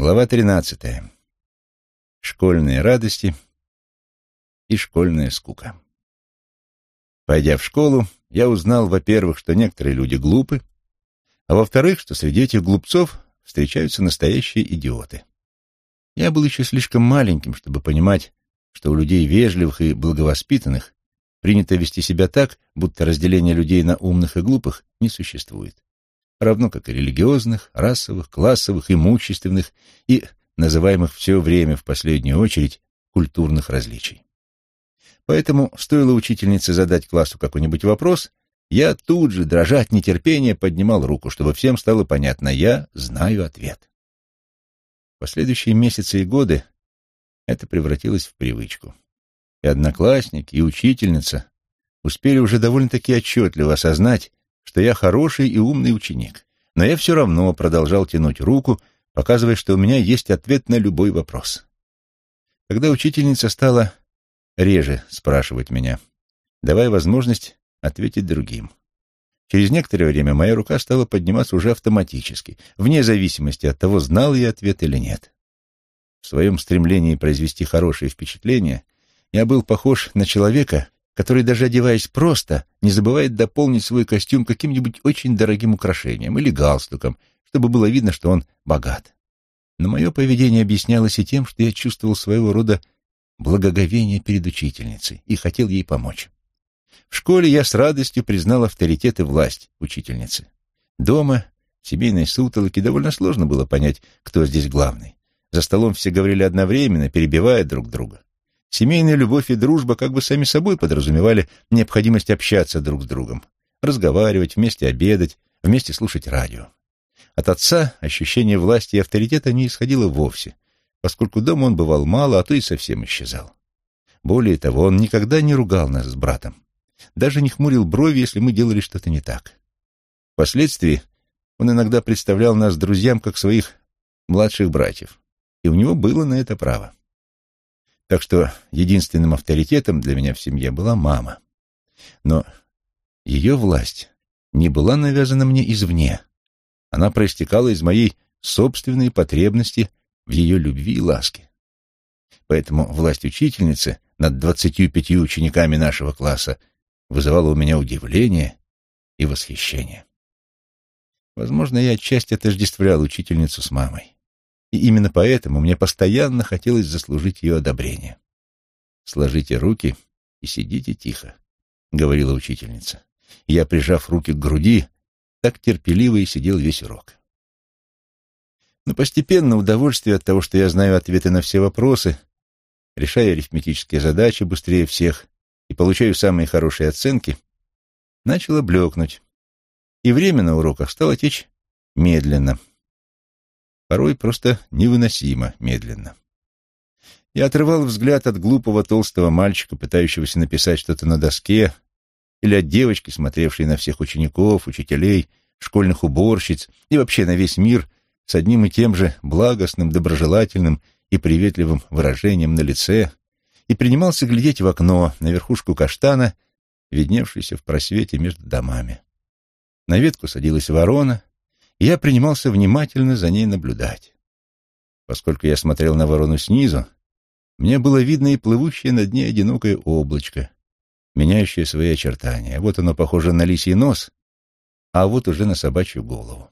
Глава 13. Школьные радости и школьная скука. Пойдя в школу, я узнал, во-первых, что некоторые люди глупы, а во-вторых, что среди этих глупцов встречаются настоящие идиоты. Я был еще слишком маленьким, чтобы понимать, что у людей вежливых и благовоспитанных принято вести себя так, будто разделение людей на умных и глупых не существует равно как и религиозных, расовых, классовых, имущественных и называемых все время в последнюю очередь культурных различий. Поэтому, стоило учительнице задать классу какой-нибудь вопрос, я тут же, дрожа от нетерпения, поднимал руку, чтобы всем стало понятно, я знаю ответ. Последующие месяцы и годы это превратилось в привычку. И одноклассники, и учительница успели уже довольно-таки отчетливо осознать, что я хороший и умный ученик, но я все равно продолжал тянуть руку, показывая, что у меня есть ответ на любой вопрос. Когда учительница стала реже спрашивать меня, давая возможность ответить другим. Через некоторое время моя рука стала подниматься уже автоматически, вне зависимости от того, знал я ответ или нет. В своем стремлении произвести хорошее впечатление я был похож на человека, который, даже одеваясь просто, не забывает дополнить свой костюм каким-нибудь очень дорогим украшением или галстуком, чтобы было видно, что он богат. Но мое поведение объяснялось и тем, что я чувствовал своего рода благоговение перед учительницей и хотел ей помочь. В школе я с радостью признал авторитет и власть учительницы. Дома, в семейной сутолоке, довольно сложно было понять, кто здесь главный. За столом все говорили одновременно, перебивая друг друга. Семейная любовь и дружба как бы сами собой подразумевали необходимость общаться друг с другом, разговаривать, вместе обедать, вместе слушать радио. От отца ощущение власти и авторитета не исходило вовсе, поскольку дома он бывал мало, а то и совсем исчезал. Более того, он никогда не ругал нас с братом, даже не хмурил брови, если мы делали что-то не так. Впоследствии он иногда представлял нас друзьям как своих младших братьев, и у него было на это право. Так что единственным авторитетом для меня в семье была мама. Но ее власть не была навязана мне извне. Она проистекала из моей собственной потребности в ее любви и ласке. Поэтому власть учительницы над двадцатью пятью учениками нашего класса вызывала у меня удивление и восхищение. Возможно, я отчасти отождествлял учительницу с мамой и именно поэтому мне постоянно хотелось заслужить ее одобрение. «Сложите руки и сидите тихо», — говорила учительница. Я, прижав руки к груди, так терпеливо и сидел весь урок. Но постепенно удовольствие от того, что я знаю ответы на все вопросы, решаю арифметические задачи быстрее всех и получаю самые хорошие оценки, начало блекнуть, и время на уроках стало течь медленно — порой просто невыносимо медленно. Я отрывал взгляд от глупого толстого мальчика, пытающегося написать что-то на доске, или от девочки, смотревшей на всех учеников, учителей, школьных уборщиц и вообще на весь мир с одним и тем же благостным, доброжелательным и приветливым выражением на лице, и принимался глядеть в окно на верхушку каштана, видневшуюся в просвете между домами. На ветку садилась ворона, я принимался внимательно за ней наблюдать. Поскольку я смотрел на ворону снизу, мне было видно и плывущее над ней одинокое облачко, меняющее свои очертания. Вот оно похоже на лисий нос, а вот уже на собачью голову.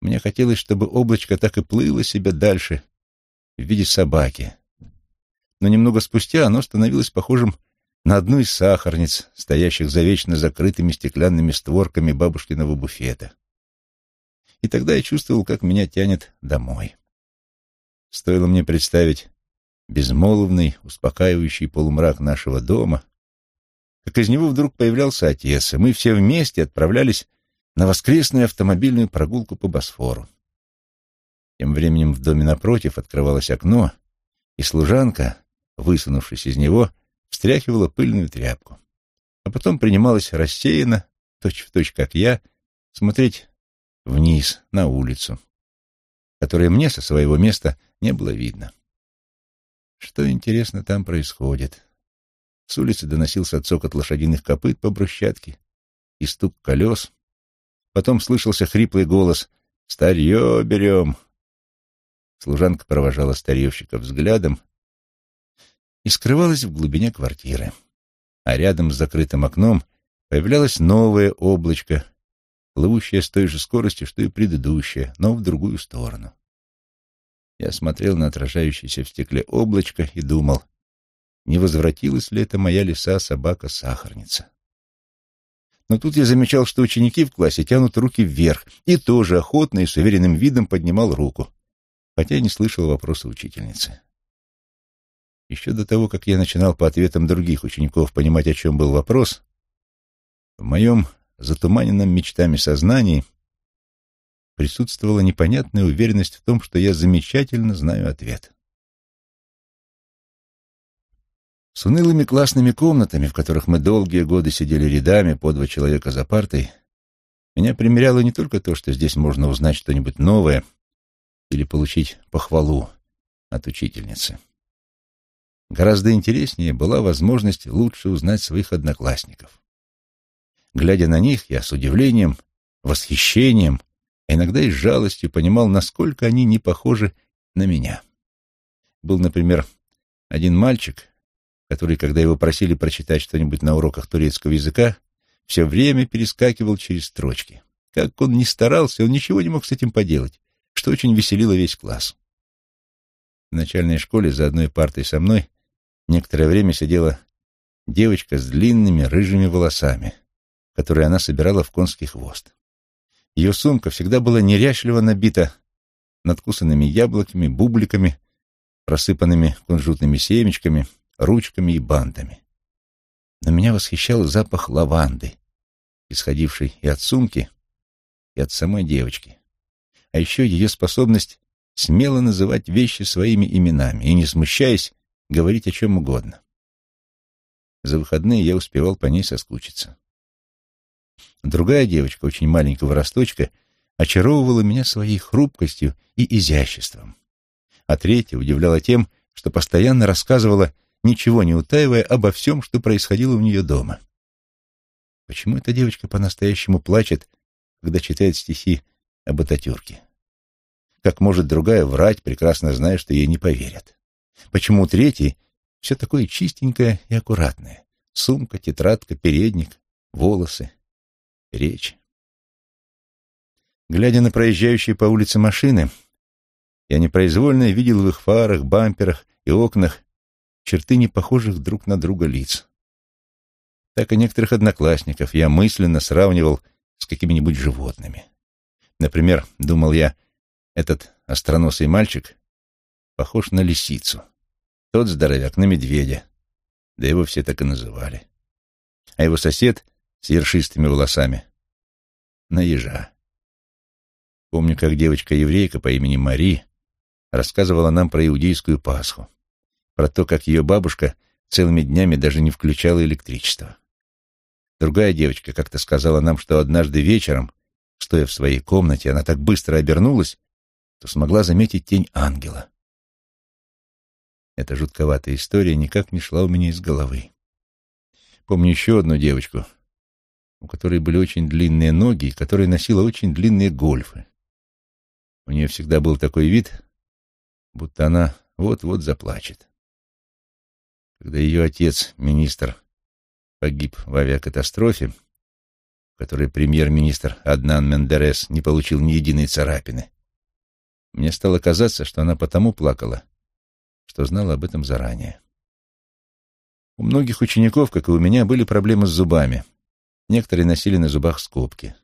Мне хотелось, чтобы облачко так и плыло себе дальше в виде собаки. Но немного спустя оно становилось похожим на одну из сахарниц, стоящих за вечно закрытыми стеклянными створками бабушкиного буфета и тогда я чувствовал, как меня тянет домой. Стоило мне представить безмолвный, успокаивающий полумрак нашего дома, как из него вдруг появлялся отец, и мы все вместе отправлялись на воскресную автомобильную прогулку по Босфору. Тем временем в доме напротив открывалось окно, и служанка, высунувшись из него, встряхивала пыльную тряпку, а потом принималась рассеянно, точь-в-точь, точь, как я, смотреть вниз, на улицу, которой мне со своего места не было видно. Что, интересно, там происходит? С улицы доносился цокот лошадиных копыт по брусчатке и стук колес. Потом слышался хриплый голос «Старье берем!». Служанка провожала старьевщика взглядом и скрывалась в глубине квартиры. А рядом с закрытым окном появлялось новое облачко, плывущее с той же скоростью, что и предыдущее, но в другую сторону. Я смотрел на отражающееся в стекле облачко и думал, не возвратилась ли это моя лиса-собака-сахарница. Но тут я замечал, что ученики в классе тянут руки вверх, и тоже охотно и с уверенным видом поднимал руку, хотя не слышал вопроса учительницы. Еще до того, как я начинал по ответам других учеников понимать, о чем был вопрос, в моем затуманенном мечтами сознании присутствовала непонятная уверенность в том, что я замечательно знаю ответ. С унылыми классными комнатами, в которых мы долгие годы сидели рядами по два человека за партой, меня примеряло не только то, что здесь можно узнать что-нибудь новое или получить похвалу от учительницы. Гораздо интереснее была возможность лучше узнать своих одноклассников. Глядя на них, я с удивлением, восхищением, а иногда и с жалостью понимал, насколько они не похожи на меня. Был, например, один мальчик, который, когда его просили прочитать что-нибудь на уроках турецкого языка, все время перескакивал через строчки. Как он ни старался, он ничего не мог с этим поделать, что очень веселило весь класс. В начальной школе за одной партой со мной некоторое время сидела девочка с длинными рыжими волосами, которые она собирала в конский хвост. Ее сумка всегда была неряшливо набита надкусанными яблоками, бубликами, просыпанными кунжутными семечками, ручками и бантами. Но меня восхищал запах лаванды, исходивший и от сумки, и от самой девочки. А еще ее способность смело называть вещи своими именами и, не смущаясь, говорить о чем угодно. За выходные я успевал по ней соскучиться. Другая девочка, очень маленького росточка, очаровывала меня своей хрупкостью и изяществом. А третья удивляла тем, что постоянно рассказывала ничего не утаивая обо всем, что происходило у нее дома. Почему эта девочка по-настоящему плачет, когда читает стихи об Ататюрке? Как может другая врать, прекрасно зная, что ей не поверят? Почему у третьей все такое чистенькое и аккуратное? Сумка, тетрадка, передник, волосы, речь. Глядя на проезжающие по улице машины, я непроизвольно видел в их фарах, бамперах и окнах черты непохожих друг на друга лиц. Так и некоторых одноклассников я мысленно сравнивал с какими-нибудь животными. Например, думал я, этот остроносый мальчик похож на лисицу, тот здоровяк на медведя, да его все так и называли. А его сосед с ершистыми волосами на ежа. Помню, как девочка-еврейка по имени Мари рассказывала нам про иудейскую Пасху про то, как ее бабушка целыми днями даже не включала электричество. Другая девочка как-то сказала нам, что однажды вечером, стоя в своей комнате, она так быстро обернулась, что смогла заметить тень ангела. Эта жутковатая история никак не шла у меня из головы. Помню еще одну девочку, у которой были очень длинные ноги и которая носила очень длинные гольфы. У нее всегда был такой вид, будто она вот-вот заплачет. Когда ее отец, министр, погиб в авиакатастрофе, в которой премьер-министр Аднан Мендерес не получил ни единой царапины, мне стало казаться, что она потому плакала, что знала об этом заранее. У многих учеников, как и у меня, были проблемы с зубами. Некоторые носили на зубах скобки.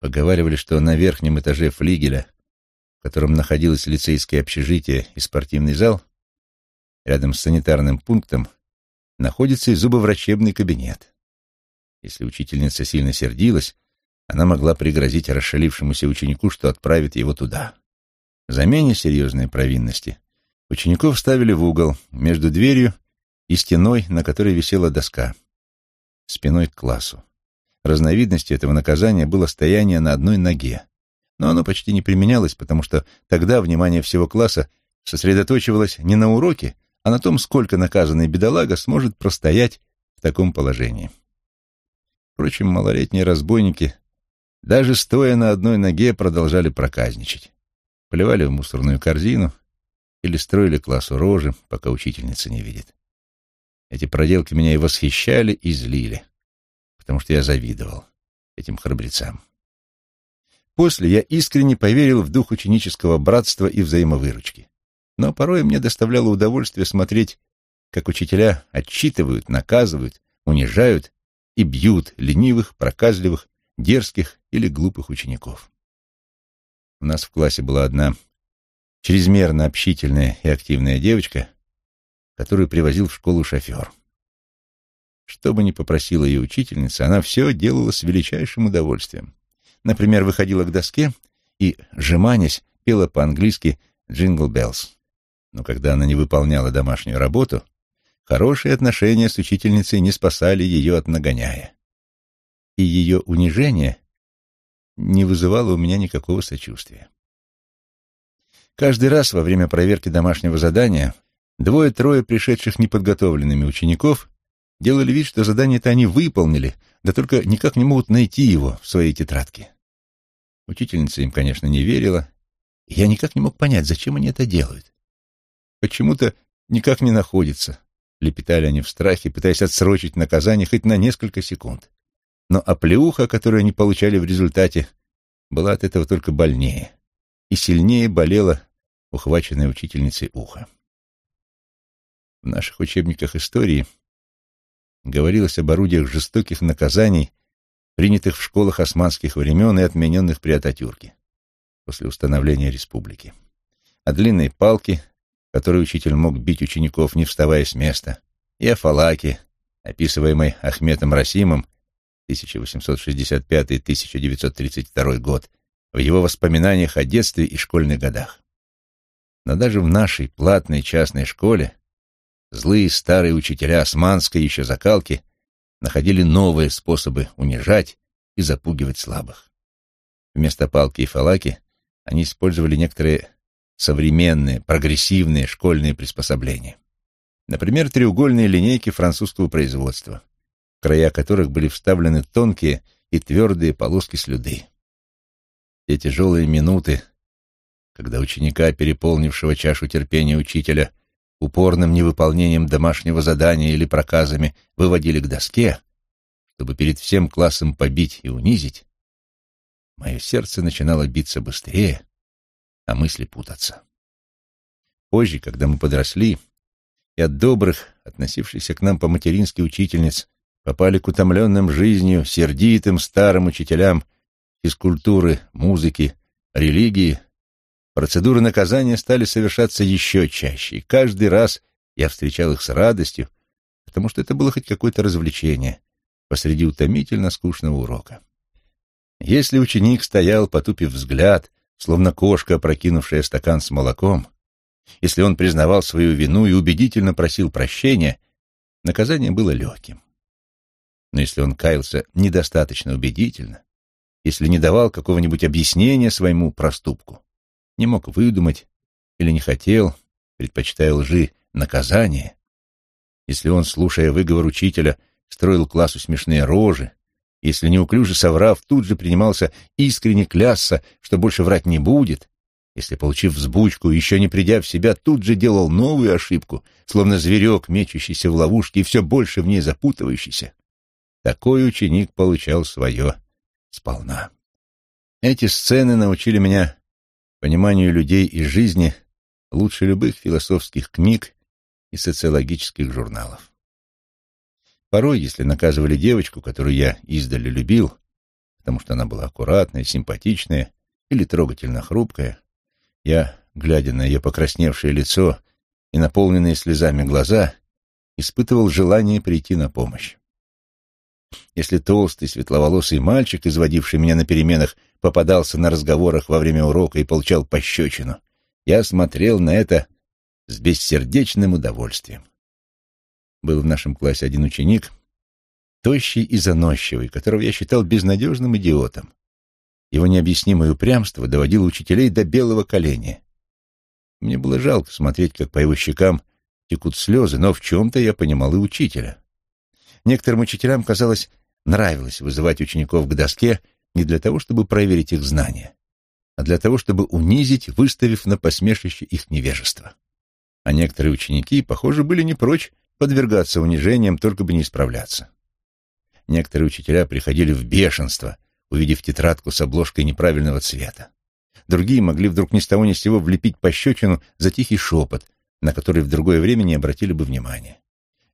Поговаривали, что на верхнем этаже флигеля, в котором находилось лицейское общежитие и спортивный зал, Рядом с санитарным пунктом находится и зубоврачебный кабинет. Если учительница сильно сердилась, она могла пригрозить расшалившемуся ученику, что отправит его туда. За менее серьезные провинности учеников ставили в угол между дверью и стеной, на которой висела доска, спиной к классу. Разновидностью этого наказания было стояние на одной ноге, но оно почти не применялось, потому что тогда внимание всего класса сосредоточивалось не на уроке, а на том, сколько наказанный бедолага сможет простоять в таком положении. Впрочем, малолетние разбойники, даже стоя на одной ноге, продолжали проказничать. Поливали в мусорную корзину или строили классу рожи, пока учительница не видит. Эти проделки меня и восхищали, и злили, потому что я завидовал этим храбрецам. После я искренне поверил в дух ученического братства и взаимовыручки. Но порой мне доставляло удовольствие смотреть, как учителя отчитывают, наказывают, унижают и бьют ленивых, проказливых, дерзких или глупых учеников. У нас в классе была одна чрезмерно общительная и активная девочка, которую привозил в школу шофер. Что бы ни попросила ее учительница, она все делала с величайшим удовольствием. Например, выходила к доске и, жеманясь, пела по-английски «Jingle Bells». Но когда она не выполняла домашнюю работу, хорошие отношения с учительницей не спасали ее от нагоняя. И ее унижение не вызывало у меня никакого сочувствия. Каждый раз во время проверки домашнего задания двое-трое пришедших неподготовленными учеников делали вид, что задание-то они выполнили, да только никак не могут найти его в своей тетрадке. Учительница им, конечно, не верила, и я никак не мог понять, зачем они это делают. Почему-то никак не находится, лепетали они в страхе, пытаясь отсрочить наказание хоть на несколько секунд. Но оплеуха, которую они получали в результате, была от этого только больнее, и сильнее болела ухваченная учительницей ухо. В наших учебниках истории говорилось об орудиях жестоких наказаний, принятых в школах османских времен и отмененных при Ататюрке после установления республики. О длинной палке, которой учитель мог бить учеников, не вставая с места, и о фалаке, описываемой Ахметом Расимом 1865-1932 год, в его воспоминаниях о детстве и школьных годах. Но даже в нашей платной частной школе Злые старые учителя османской еще закалки находили новые способы унижать и запугивать слабых. Вместо палки и фалаки они использовали некоторые современные, прогрессивные школьные приспособления. Например, треугольные линейки французского производства, в края которых были вставлены тонкие и твердые полоски слюды. Те тяжелые минуты, когда ученика, переполнившего чашу терпения учителя, упорным невыполнением домашнего задания или проказами выводили к доске, чтобы перед всем классом побить и унизить, мое сердце начинало биться быстрее, а мысли путаться. Позже, когда мы подросли, и от добрых, относившихся к нам по-матерински учительниц, попали к утомленным жизнью, сердитым старым учителям физкультуры, музыки, религии, Процедуры наказания стали совершаться еще чаще, и каждый раз я встречал их с радостью, потому что это было хоть какое-то развлечение посреди утомительно скучного урока. Если ученик стоял, потупив взгляд, словно кошка, опрокинувшая стакан с молоком, если он признавал свою вину и убедительно просил прощения, наказание было легким. Но если он каялся недостаточно убедительно, если не давал какого-нибудь объяснения своему проступку, не мог выдумать или не хотел, предпочитая лжи, наказание, если он, слушая выговор учителя, строил классу смешные рожи, если неуклюже соврав, тут же принимался искренне клясться, что больше врать не будет, если, получив взбучку, еще не придя в себя, тут же делал новую ошибку, словно зверек, мечущийся в ловушке и все больше в ней запутывающийся, такой ученик получал свое сполна. Эти сцены научили меня пониманию людей и жизни лучше любых философских книг и социологических журналов. Порой, если наказывали девочку, которую я издали любил, потому что она была аккуратная, симпатичная или трогательно хрупкая, я, глядя на ее покрасневшее лицо и наполненные слезами глаза, испытывал желание прийти на помощь. Если толстый светловолосый мальчик, изводивший меня на переменах, попадался на разговорах во время урока и получал пощечину, я смотрел на это с бессердечным удовольствием. Был в нашем классе один ученик, тощий и заносчивый, которого я считал безнадежным идиотом. Его необъяснимое упрямство доводило учителей до белого коленя. Мне было жалко смотреть, как по его щекам текут слезы, но в чем-то я понимал и учителя. Некоторым учителям, казалось, нравилось вызывать учеников к доске не для того, чтобы проверить их знания, а для того, чтобы унизить, выставив на посмешище их невежество. А некоторые ученики, похоже, были не прочь подвергаться унижениям, только бы не исправляться. Некоторые учителя приходили в бешенство, увидев тетрадку с обложкой неправильного цвета. Другие могли вдруг ни с того ни с сего влепить пощечину за тихий шепот, на который в другое время не обратили бы внимания.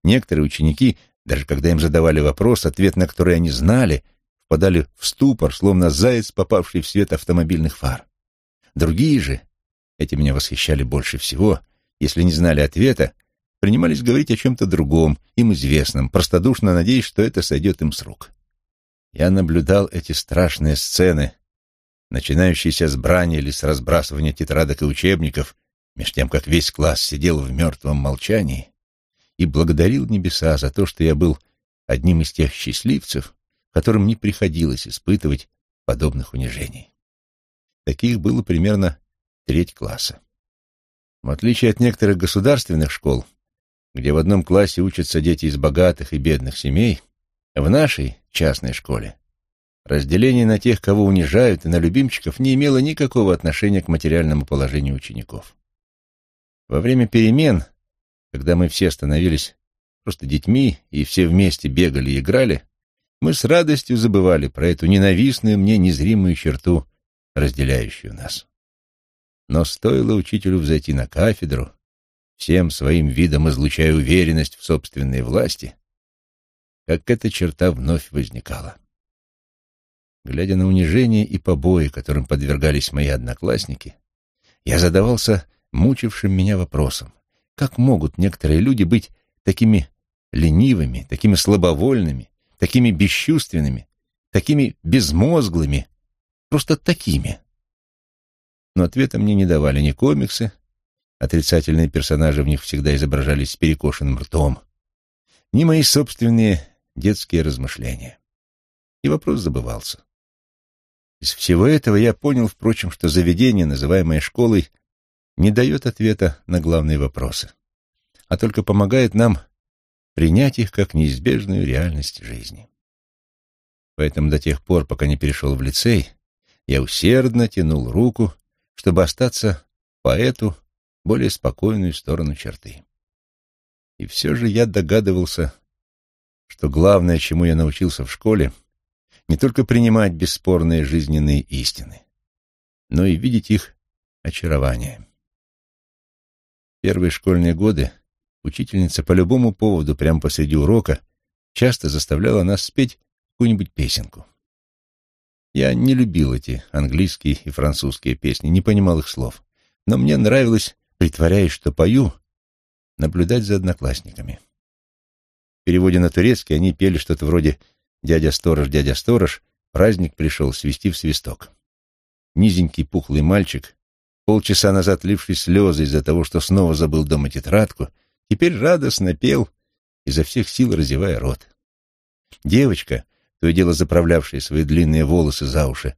Некоторые ученики, даже когда им задавали вопрос, ответ на который они знали, впадали в ступор, словно заяц, попавший в свет автомобильных фар. Другие же, эти меня восхищали больше всего, если не знали ответа, принимались говорить о чем-то другом, им известном, простодушно надеясь, что это сойдет им с рук. Я наблюдал эти страшные сцены, начинающиеся с брани или с разбрасывания тетрадок и учебников, меж тем, как весь класс сидел в мертвом молчании, и благодарил небеса за то, что я был одним из тех счастливцев, которым не приходилось испытывать подобных унижений. Таких было примерно треть класса. В отличие от некоторых государственных школ, где в одном классе учатся дети из богатых и бедных семей, в нашей частной школе разделение на тех, кого унижают, и на любимчиков не имело никакого отношения к материальному положению учеников. Во время перемен, когда мы все становились просто детьми и все вместе бегали и играли, мы с радостью забывали про эту ненавистную мне незримую черту, разделяющую нас. Но стоило учителю взойти на кафедру, всем своим видом излучая уверенность в собственной власти, как эта черта вновь возникала. Глядя на унижение и побои, которым подвергались мои одноклассники, я задавался мучившим меня вопросом, как могут некоторые люди быть такими ленивыми, такими слабовольными, такими бесчувственными, такими безмозглыми, просто такими. Но ответа мне не давали ни комиксы, отрицательные персонажи в них всегда изображались с перекошенным ртом, ни мои собственные детские размышления. И вопрос забывался. Из всего этого я понял, впрочем, что заведение, называемое школой, не дает ответа на главные вопросы, а только помогает нам принять их как неизбежную реальность жизни. Поэтому до тех пор, пока не перешел в лицей, я усердно тянул руку, чтобы остаться по эту более спокойную сторону черты. И все же я догадывался, что главное, чему я научился в школе, не только принимать бесспорные жизненные истины, но и видеть их очарование. Первые школьные годы учительница по любому поводу прямо посреди урока часто заставляла нас спеть какую-нибудь песенку. Я не любил эти английские и французские песни, не понимал их слов, но мне нравилось, притворяясь, что пою, наблюдать за одноклассниками. В переводе на турецкий они пели что-то вроде «Дядя сторож, дядя сторож, праздник пришел, свисти в свисток». Низенький пухлый мальчик, полчаса назад ливший слезы из-за того, что снова забыл дома тетрадку, теперь радостно пел, изо всех сил разевая рот. Девочка, то и дело заправлявшая свои длинные волосы за уши,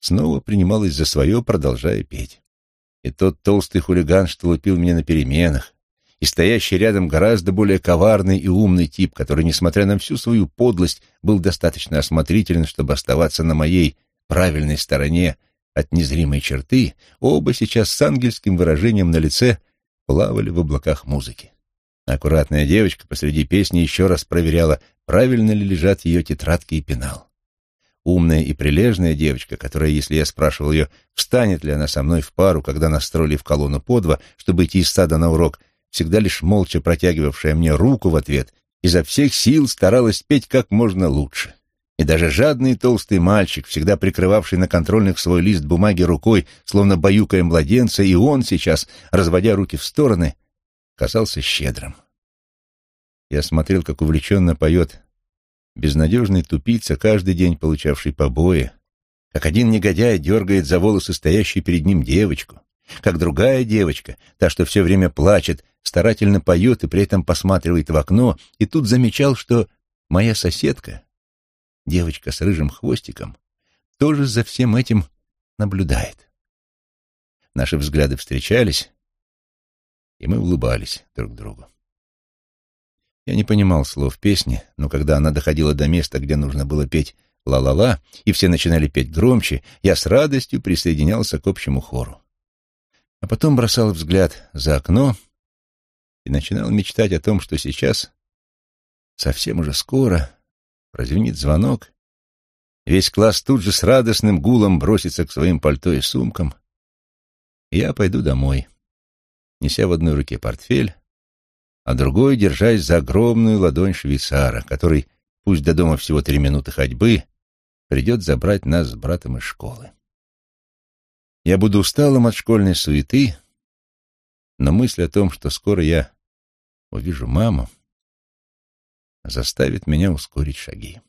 снова принималась за свое, продолжая петь. И тот толстый хулиган, что лупил меня на переменах, и стоящий рядом гораздо более коварный и умный тип, который, несмотря на всю свою подлость, был достаточно осмотрителен, чтобы оставаться на моей правильной стороне от незримой черты, оба сейчас с ангельским выражением на лице плавали в облаках музыки. Аккуратная девочка посреди песни еще раз проверяла, правильно ли лежат ее тетрадки и пенал. Умная и прилежная девочка, которая, если я спрашивал ее, встанет ли она со мной в пару, когда нас строили в колонну по два, чтобы идти из сада на урок, всегда лишь молча протягивавшая мне руку в ответ, изо всех сил старалась петь как можно лучше. И даже жадный толстый мальчик, всегда прикрывавший на контрольных свой лист бумаги рукой, словно баюкая младенца, и он сейчас, разводя руки в стороны, казался щедрым. Я смотрел, как увлеченно поет безнадежный тупица, каждый день получавший побои, как один негодяй дергает за волосы стоящую перед ним девочку, как другая девочка, та, что все время плачет, старательно поет и при этом посматривает в окно, и тут замечал, что моя соседка, девочка с рыжим хвостиком, тоже за всем этим наблюдает. Наши взгляды встречались, и мы улыбались друг другу. Я не понимал слов песни, но когда она доходила до места, где нужно было петь ла-ла-ла, и все начинали петь громче, я с радостью присоединялся к общему хору. А потом бросал взгляд за окно и начинал мечтать о том, что сейчас, совсем уже скоро, прозвенит звонок, весь класс тут же с радостным гулом бросится к своим пальто и сумкам, и я пойду домой, неся в одной руке портфель, а другой держась за огромную ладонь швейцара, который, пусть до дома всего три минуты ходьбы, придет забрать нас с братом из школы. Я буду усталым от школьной суеты, но мысль о том, что скоро я увижу маму, заставит меня ускорить шаги.